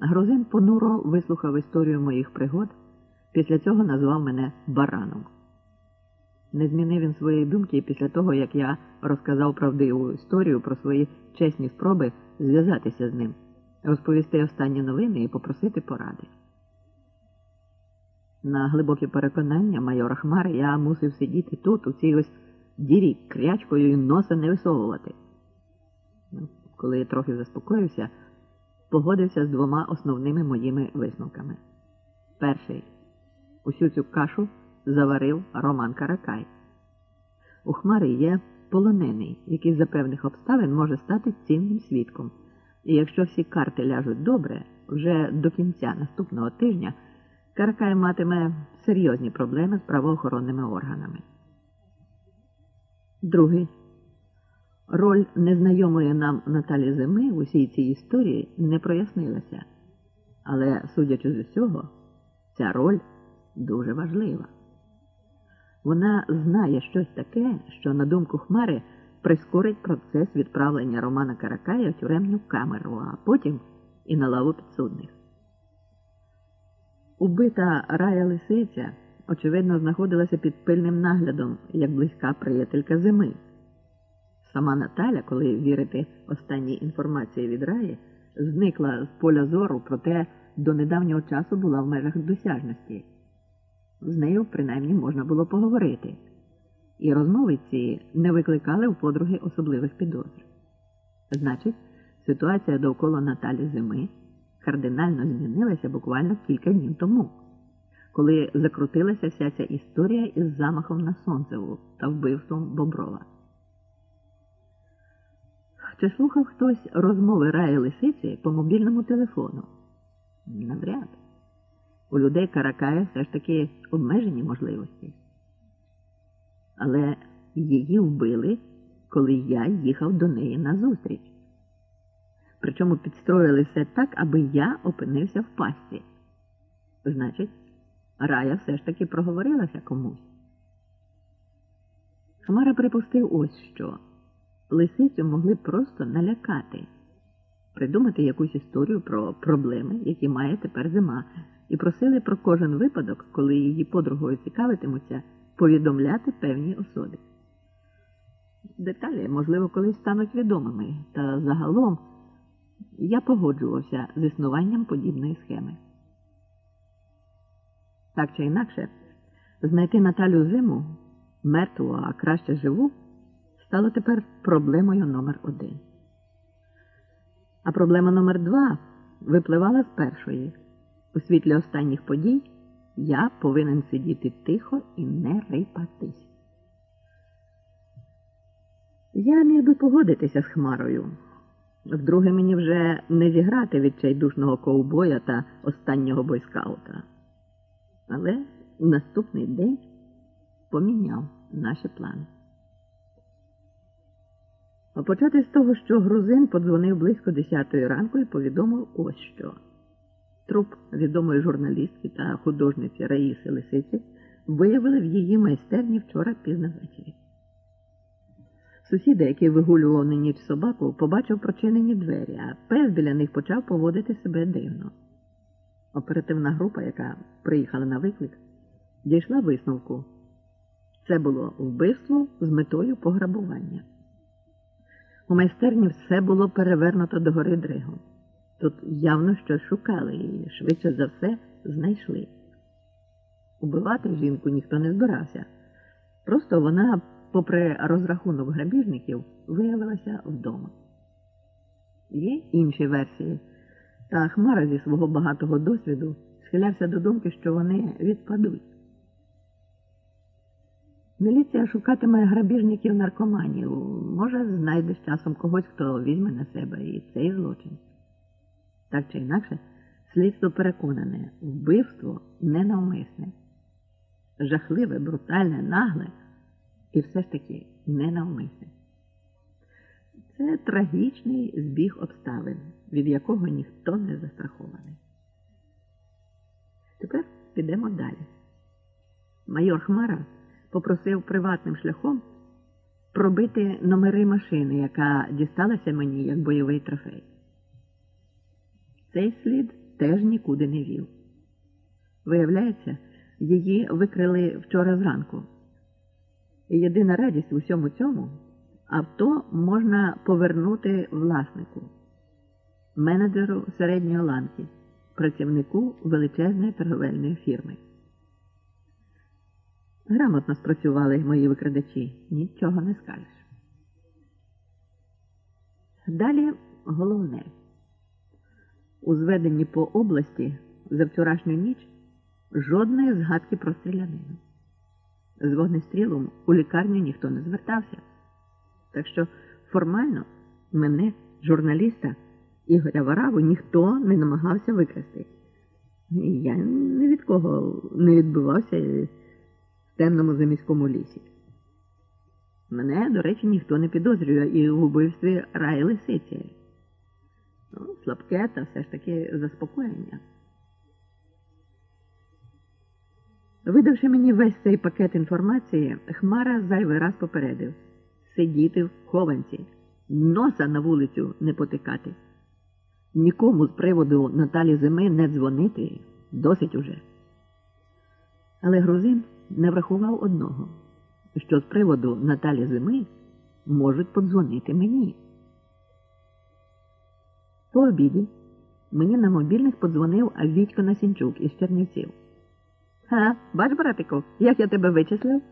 Грузин понуро вислухав історію моїх пригод, після цього назвав мене бараном. Не змінив він своєї думки після того, як я розказав правдиву історію про свої чесні спроби зв'язатися з ним, розповісти останні новини і попросити поради. На глибокі переконання майора Хмари я мусив сидіти тут, у цій ось дірі крячкою і носа не висовувати. Ну, Коли я трохи заспокоївся, погодився з двома основними моїми висновками. Перший усю цю кашу заварив Роман Каракай. У Хмари є полонений, який за певних обставин може стати цінним свідком. І якщо всі карти ляжуть добре, вже до кінця наступного тижня Каракай матиме серйозні проблеми з правоохоронними органами. Другий. Роль незнайомої нам Наталі Зими в усій цій історії не прояснилася. Але, судячи з усього, ця роль дуже важлива. Вона знає щось таке, що, на думку Хмари, прискорить процес відправлення Романа Каракая в тюремну камеру, а потім і на лаву підсудних. Убита Рая Лисиця, очевидно, знаходилася під пильним наглядом як близька приятелька зими. Сама Наталя, коли вірити останній інформації від Раї, зникла з поля зору, проте до недавнього часу була в межах досяжності. З нею, принаймні, можна було поговорити, і розмови ці не викликали у подруги особливих підозр. Значить, ситуація довкола Наталі Зими кардинально змінилася буквально кілька днів тому, коли закрутилася вся ця історія із замахом на Сонцеву та вбивством Боброва. Чи слухав хтось розмови Раї Лисиці по мобільному телефону? Навряд. У людей Каракая все ж таки обмежені можливості. Але її вбили, коли я їхав до неї на зустріч. Причому підстроїли все так, аби я опинився в пасті. Значить, Рая все ж таки проговорилася комусь. Хмара припустив ось що. Лисицю могли просто налякати, придумати якусь історію про проблеми, які має тепер зима, і просили про кожен випадок, коли її подругою цікавитимуться, повідомляти певній особі. Деталі, можливо, колись стануть відомими, та загалом я погоджувався з існуванням подібної схеми. Так чи інакше, знайти Наталю зиму мертву, а краще живу, стало тепер проблемою номер один. А проблема номер два випливала з першої. У світлі останніх подій я повинен сидіти тихо і не рипатись. Я міг би погодитися з Хмарою. Вдруге мені вже не зіграти відчайдушного ковбоя та останнього бойскаута. Але наступний день поміняв наші плани. А почати з того, що грузин подзвонив близько 10 ранку і повідомив ось що. Труп відомої журналістки та художниці Раїси Лисиці виявили в її майстерні вчора пізно ввечері. Сусіда, який вигулював на ніч собаку, побачив прочинені двері, а пес біля них почав поводити себе дивно. Оперативна група, яка приїхала на виклик, дійшла висновку. Це було вбивство з метою пограбування. У майстерні все було перевернуто до гори дригом. Тут явно щось шукали і швидше за все знайшли. Убивати жінку ніхто не збирався. Просто вона, попри розрахунок грабіжників, виявилася вдома. Є інші версії, та Хмара зі свого багатого досвіду схилявся до думки, що вони відпадуть. Міліція шукатиме грабіжників наркоманів. Може, знайде з часом когось, хто візьме на себе і цей злочин. Так чи інакше, слідство переконане, вбивство ненавмисне, жахливе, брутальне, нагле і все ж таки ненавмисне. Це трагічний збіг обставин, від якого ніхто не застрахований. Тепер підемо далі. Майор Хмара попросив приватним шляхом пробити номери машини, яка дісталася мені як бойовий трофей. Цей слід теж нікуди не вів. Виявляється, її викрили вчора зранку. Єдина радість в усьому цьому авто можна повернути власнику, менеджеру середньої ланки, працівнику величезної торговельної фірми. Грамотно спрацювали мої викрадачі, нічого не скажеш. Далі головне. У зведенні по області за вчорашню ніч жодної згадки про стрілянину. З вогнестрілом у лікарню ніхто не звертався. Так що формально мене, журналіста Ігоря Вараву, ніхто не намагався викрасти. Я ні від кого не відбивався темному заміському лісі. Мене, до речі, ніхто не підозрює і в убивстві раї лисиці. Ну, слабке та все ж таки заспокоєння. Видавши мені весь цей пакет інформації, Хмара зайвий раз попередив сидіти в хованці, носа на вулицю не потикати. Нікому з приводу Наталі Зими не дзвонити досить уже. Але грузин не врахував одного, що з приводу Наталі Зими можуть подзвонити мені. По обіді мені на мобільник подзвонив Вітько Насінчук із Чернівців. Ха, бач, братику, як я тебе вичислив?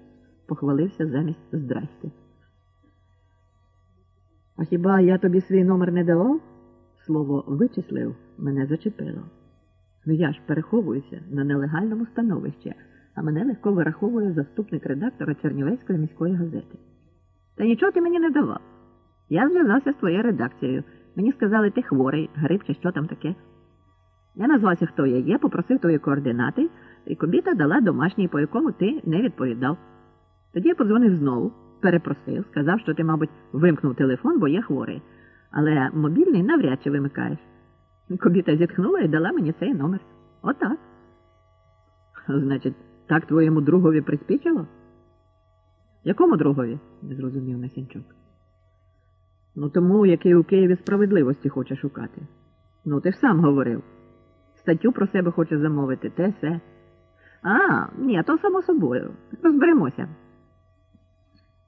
похвалився замість здрасті. А хіба я тобі свій номер не давав? Слово вичислив мене зачепило. Ну я ж переховуюся на нелегальному становищі, а мене легко вираховує заступник редактора Чернівецької міської газети. Та нічого ти мені не давав. Я зв'язався з твоєю редакцією. Мені сказали, ти хворий, грип чи що там таке. Я назвався, хто я є, попросив твої координати, і кобіта дала домашній, по якому ти не відповідав. Тоді я подзвонив знову, перепросив, сказав, що ти, мабуть, вимкнув телефон, бо є хворий. Але мобільний навряд чи вимикаєш. Кобіта зітхнула і дала мені цей номер. Отак. Значить, так твоєму другові приспічило? Якому другові? не зрозумів Насінчук. Ну, тому, який у Києві справедливості хоче шукати. Ну, ти ж сам говорив. Статтю про себе хоче замовити, те все. А, ні, то само собою. Розберемося.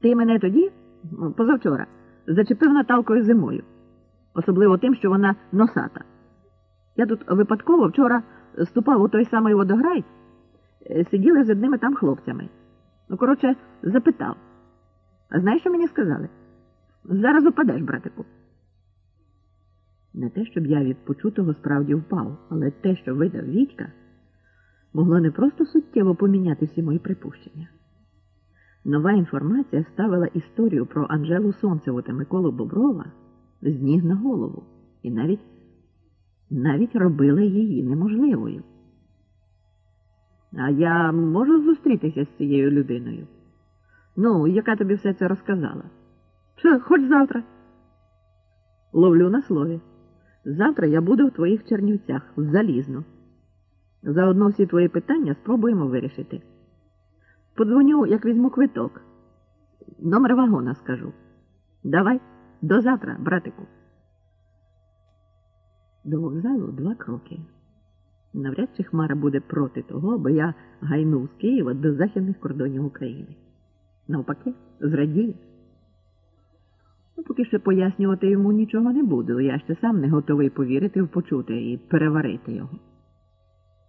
Ти мене тоді, ну, позавчора, зачепив Наталкою зимою, особливо тим, що вона носата. Я тут випадково вчора ступав у той самий водограй, сиділи з одними там хлопцями. Ну, коротше, запитав. А знаєш, що мені сказали? Зараз упадеш, братику. Не те, щоб я від почутого справді впав, але те, що видав Вітька, могло не просто суттєво поміняти всі мої припущення. Нова інформація ставила історію про Анжелу Сонцеву та Миколу Боброва з ніг на голову і навіть навіть робила її неможливою. А я можу зустрітися з цією людиною? Ну, яка тобі все це розказала? Що, хоч завтра. Ловлю на слові. Завтра я буду в твоїх чернівцях залізно. Заодно всі твої питання спробуємо вирішити. Подзвоню, як візьму квиток. Номер вагона скажу. Давай, до завтра, братику. До вокзалу два кроки. Навряд чи Хмара буде проти того, аби я гайнув з Києва до західних кордонів України. Навпаки, зрадіє. Ну, поки що пояснювати йому нічого не буду, я ще сам не готовий повірити в почуте і переварити його.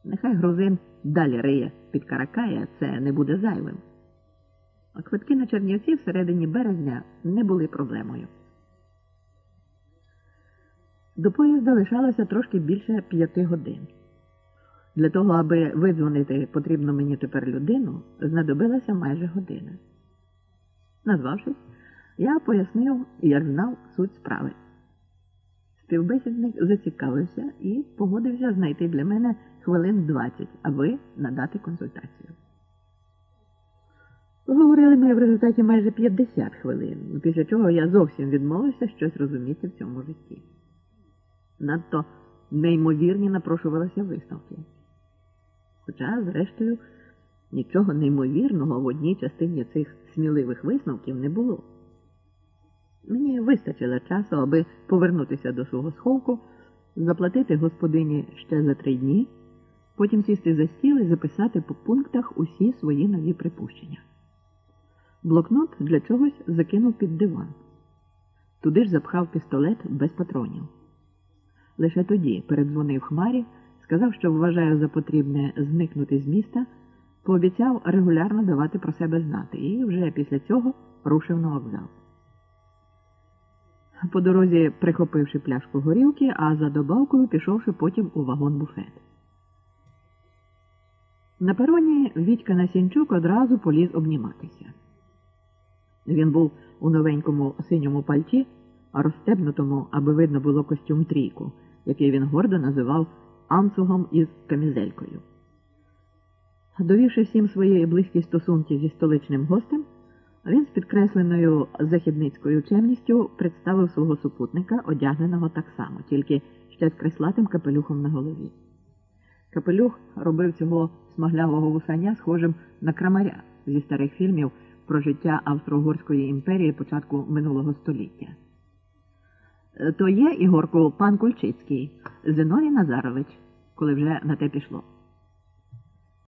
Нехай грузин далі риє під Каракая, це не буде зайвим. А квитки на Чернівці в середині березня не були проблемою. До поїзда лишалося трошки більше п'яти годин. Для того, аби видзвонити потрібну мені тепер людину, знадобилася майже година. Назвавшись, я пояснив, як знав суть справи. Співбесідник зацікавився і погодився знайти для мене хвилин 20, аби надати консультацію. Говорили ми в результаті майже 50 хвилин, після чого я зовсім відмовився щось розуміти в цьому житті. Надто неймовірні напрошувалися висновки. Хоча, зрештою, нічого неймовірного в одній частині цих сміливих висновків не було. Мені вистачило часу, аби повернутися до свого сховку, заплатити господині ще за три дні, потім сісти за стіл і записати по пунктах усі свої нові припущення. Блокнот для чогось закинув під диван. Туди ж запхав пістолет без патронів. Лише тоді передзвонив Хмарі, сказав, що вважає за потрібне зникнути з міста, пообіцяв регулярно давати про себе знати і вже після цього рушив на вокзал. По дорозі прихопивши пляшку горілки, а за добавкою пішовши потім у вагон-буфет. На пероні Вітька Насінчук одразу поліз обніматися. Він був у новенькому синьому пальті, розстебнутому, аби видно було костюм трійку, який він гордо називав анцугом із камізелькою. Довівши всім свої близькі стосунки зі столичним гостем, він з підкресленою західницькою чемністю представив свого супутника, одягненого так само, тільки ще з креслатим капелюхом на голові. Капелюх робив цього смаглявого вусаня схожим на крамаря зі старих фільмів про життя Австро-Угорської імперії початку минулого століття. То є, Ігорку, пан Кульчицький, Зиновій Назарович, коли вже на те пішло.